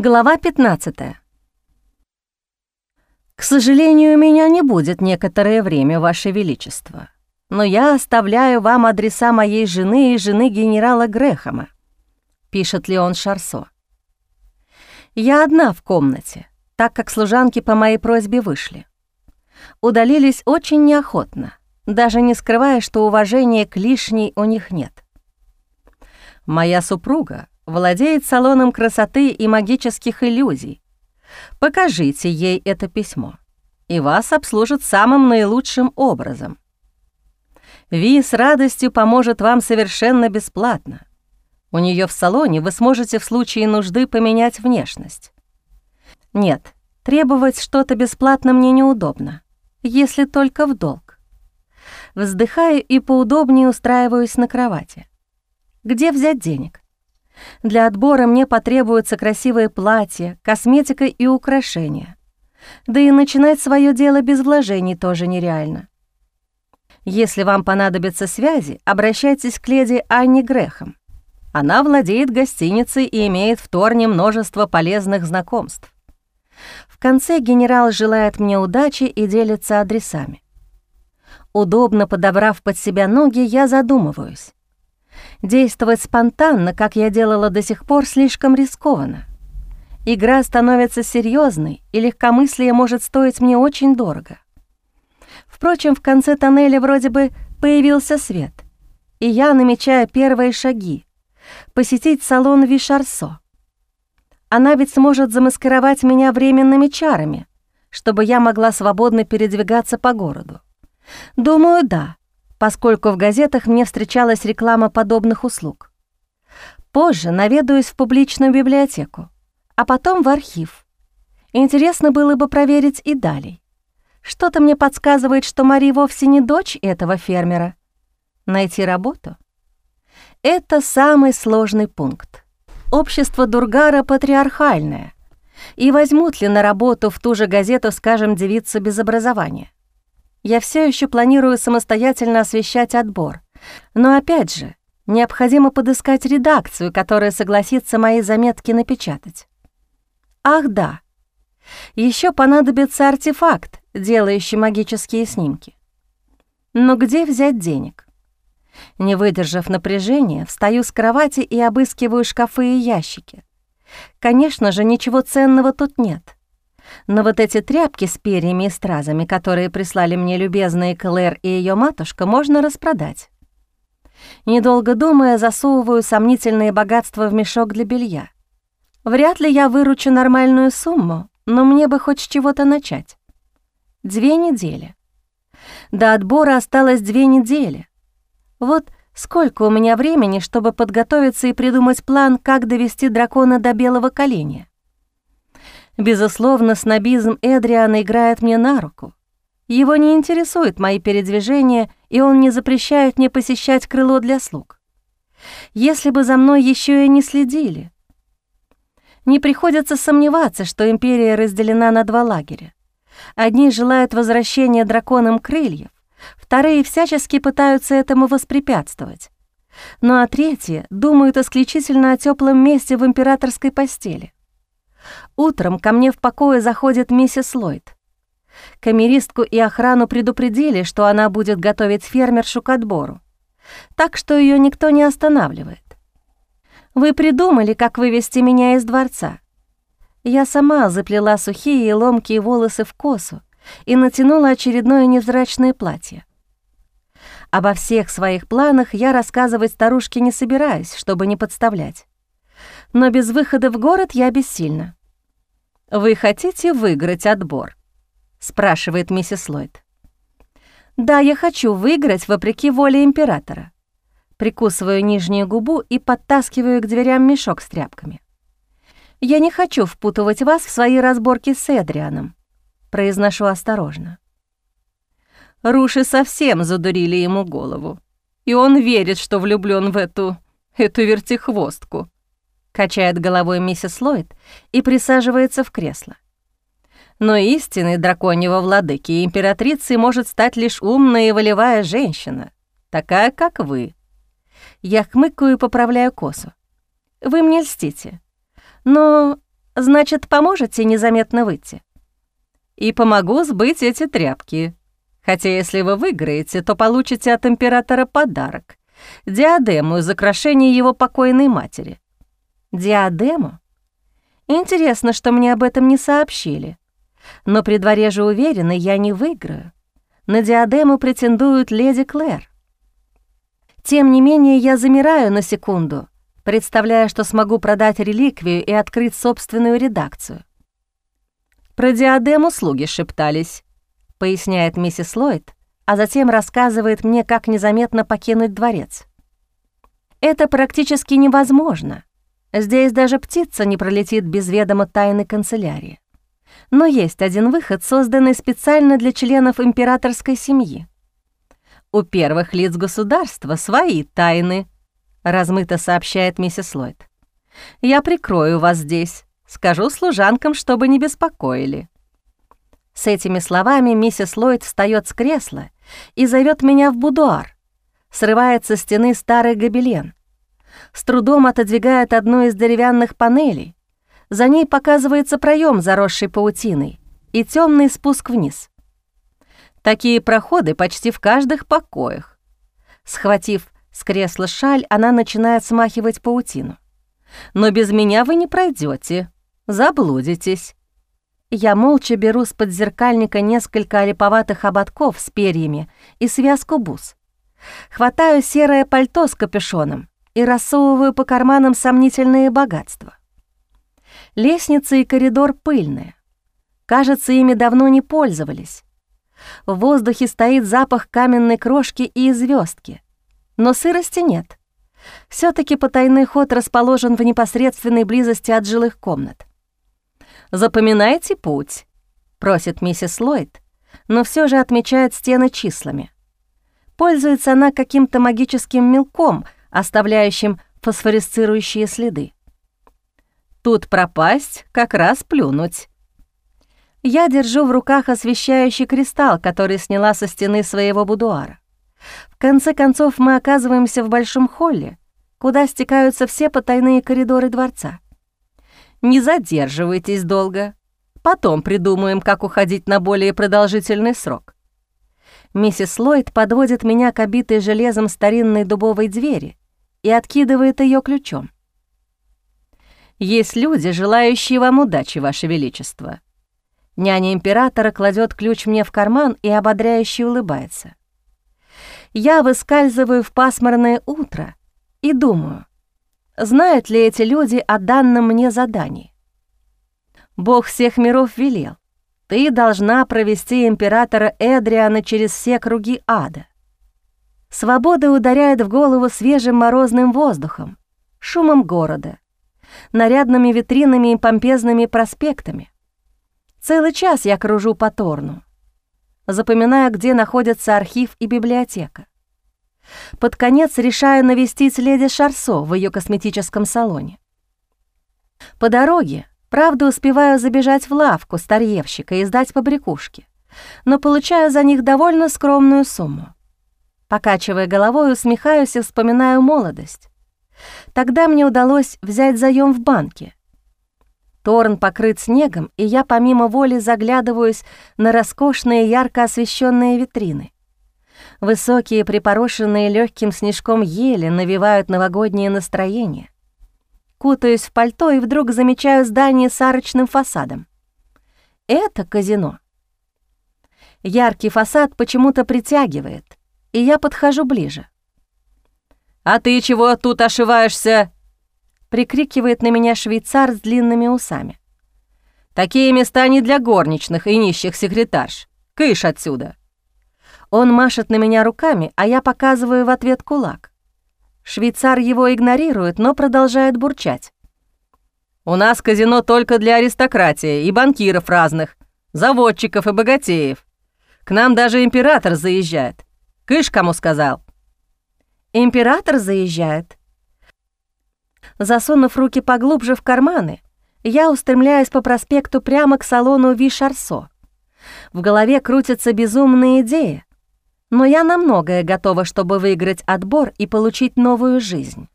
Глава 15. «К сожалению, меня не будет некоторое время, Ваше Величество, но я оставляю вам адреса моей жены и жены генерала Грэхэма», — пишет Леон Шарсо. «Я одна в комнате, так как служанки по моей просьбе вышли. Удалились очень неохотно, даже не скрывая, что уважения к лишней у них нет. Моя супруга владеет салоном красоты и магических иллюзий. Покажите ей это письмо, и вас обслужат самым наилучшим образом. Ви с радостью поможет вам совершенно бесплатно. У нее в салоне вы сможете в случае нужды поменять внешность. Нет, требовать что-то бесплатно мне неудобно, если только в долг. Вздыхаю и поудобнее устраиваюсь на кровати. Где взять денег? Для отбора мне потребуется красивое платье, косметика и украшения. Да и начинать свое дело без вложений тоже нереально. Если вам понадобятся связи, обращайтесь к леди Анне Грехом. Она владеет гостиницей и имеет в Торне множество полезных знакомств. В конце генерал желает мне удачи и делится адресами. Удобно подобрав под себя ноги, я задумываюсь. Действовать спонтанно, как я делала до сих пор, слишком рискованно. Игра становится серьезной, и легкомыслие может стоить мне очень дорого. Впрочем, в конце тоннеля вроде бы появился свет, и я намечаю первые шаги — посетить салон Вишарсо. Она ведь сможет замаскировать меня временными чарами, чтобы я могла свободно передвигаться по городу. Думаю, да, поскольку в газетах мне встречалась реклама подобных услуг. Позже наведаюсь в публичную библиотеку, а потом в архив. Интересно было бы проверить и далее. Что-то мне подсказывает, что Мари вовсе не дочь этого фермера. Найти работу? Это самый сложный пункт. Общество Дургара патриархальное. И возьмут ли на работу в ту же газету, скажем, девицу без образования? Я все еще планирую самостоятельно освещать отбор. Но опять же, необходимо подыскать редакцию, которая согласится мои заметки напечатать. Ах да, еще понадобится артефакт, делающий магические снимки. Но где взять денег? Не выдержав напряжения, встаю с кровати и обыскиваю шкафы и ящики. Конечно же, ничего ценного тут нет. Но вот эти тряпки с перьями и стразами, которые прислали мне любезные Клэр и ее матушка, можно распродать. Недолго думая, засовываю сомнительные богатства в мешок для белья. Вряд ли я выручу нормальную сумму, но мне бы хоть с чего-то начать. Две недели. До отбора осталось две недели. Вот сколько у меня времени, чтобы подготовиться и придумать план, как довести дракона до белого коленя. Безусловно, снобизм Эдриана играет мне на руку. Его не интересуют мои передвижения, и он не запрещает мне посещать крыло для слуг. Если бы за мной еще и не следили. Не приходится сомневаться, что империя разделена на два лагеря. Одни желают возвращения драконам крыльев, вторые всячески пытаются этому воспрепятствовать. Ну а третьи думают исключительно о теплом месте в императорской постели. Утром ко мне в покое заходит миссис Ллойд. Камеристку и охрану предупредили, что она будет готовить фермершу к отбору, так что ее никто не останавливает. Вы придумали, как вывести меня из дворца. Я сама заплела сухие и ломкие волосы в косу и натянула очередное невзрачное платье. Обо всех своих планах я рассказывать старушке не собираюсь, чтобы не подставлять. Но без выхода в город я бессильна. «Вы хотите выиграть отбор?» — спрашивает миссис Ллойд. «Да, я хочу выиграть вопреки воле императора». Прикусываю нижнюю губу и подтаскиваю к дверям мешок с тряпками. «Я не хочу впутывать вас в свои разборки с Эдрианом», — произношу осторожно. Руши совсем задурили ему голову, и он верит, что влюблён в эту... эту вертихвостку качает головой миссис Ллойд и присаживается в кресло. Но истинной драконьего владыки и императрицы может стать лишь умная и волевая женщина, такая, как вы. Я хмыкаю и поправляю косу. Вы мне льстите. Но Значит, поможете незаметно выйти? И помогу сбыть эти тряпки. Хотя если вы выиграете, то получите от императора подарок — диадему из украшений его покойной матери. Диадему? Интересно, что мне об этом не сообщили. Но при дворе же уверены, я не выиграю. На диадему претендуют леди Клэр. Тем не менее, я замираю на секунду, представляя, что смогу продать реликвию и открыть собственную редакцию. Про диадему слуги шептались, поясняет миссис Ллойд, а затем рассказывает мне, как незаметно покинуть дворец. Это практически невозможно. Здесь даже птица не пролетит без ведома тайны канцелярии. Но есть один выход, созданный специально для членов императорской семьи. У первых лиц государства свои тайны, размыто сообщает миссис Ллойд. Я прикрою вас здесь, скажу служанкам, чтобы не беспокоили. С этими словами миссис Ллойд встает с кресла и зовет меня в будуар, срывает со стены старый гобелен, с трудом отодвигает одну из деревянных панелей. За ней показывается проем, заросший паутиной, и темный спуск вниз. Такие проходы почти в каждых покоях. Схватив с кресла шаль, она начинает смахивать паутину. «Но без меня вы не пройдете, заблудитесь». Я молча беру с подзеркальника несколько олиповатых ободков с перьями и связку бус. Хватаю серое пальто с капюшоном и рассовываю по карманам сомнительные богатства. Лестница и коридор пыльные. Кажется, ими давно не пользовались. В воздухе стоит запах каменной крошки и звездки, но сырости нет. все таки потайный ход расположен в непосредственной близости от жилых комнат. «Запоминайте путь», — просит миссис Ллойд, но все же отмечает стены числами. Пользуется она каким-то магическим мелком — оставляющим фосфорисцирующие следы. Тут пропасть, как раз плюнуть. Я держу в руках освещающий кристалл, который сняла со стены своего будуара. В конце концов мы оказываемся в большом холле, куда стекаются все потайные коридоры дворца. Не задерживайтесь долго. Потом придумаем, как уходить на более продолжительный срок. Миссис Ллойд подводит меня к обитой железом старинной дубовой двери и откидывает ее ключом. «Есть люди, желающие вам удачи, Ваше Величество». Няня императора кладет ключ мне в карман и ободряюще улыбается. Я выскальзываю в пасмурное утро и думаю, знают ли эти люди о данном мне задании. Бог всех миров велел. Ты должна провести императора Эдриана через все круги ада. Свобода ударяет в голову свежим морозным воздухом, шумом города, нарядными витринами и помпезными проспектами. Целый час я кружу по Торну, запоминая, где находятся архив и библиотека. Под конец решаю навестить леди Шарсо в ее косметическом салоне. По дороге Правда, успеваю забежать в лавку старьевщика и сдать побрякушки, но получаю за них довольно скромную сумму. Покачивая головой, усмехаюсь и вспоминаю молодость. Тогда мне удалось взять заем в банке. Торн покрыт снегом, и я помимо воли заглядываюсь на роскошные ярко освещенные витрины. Высокие, припорошенные легким снежком ели навевают новогоднее настроение — Кутаюсь в пальто и вдруг замечаю здание с арочным фасадом. Это казино. Яркий фасад почему-то притягивает, и я подхожу ближе. «А ты чего тут ошиваешься?» — прикрикивает на меня швейцар с длинными усами. «Такие места не для горничных и нищих секретарш. Кыш отсюда!» Он машет на меня руками, а я показываю в ответ кулак. Швейцар его игнорирует, но продолжает бурчать. «У нас казино только для аристократии и банкиров разных, заводчиков и богатеев. К нам даже император заезжает. Кыш кому сказал?» «Император заезжает?» Засунув руки поглубже в карманы, я устремляюсь по проспекту прямо к салону Ви Шарсо. В голове крутятся безумные идеи, но я на многое готова, чтобы выиграть отбор и получить новую жизнь.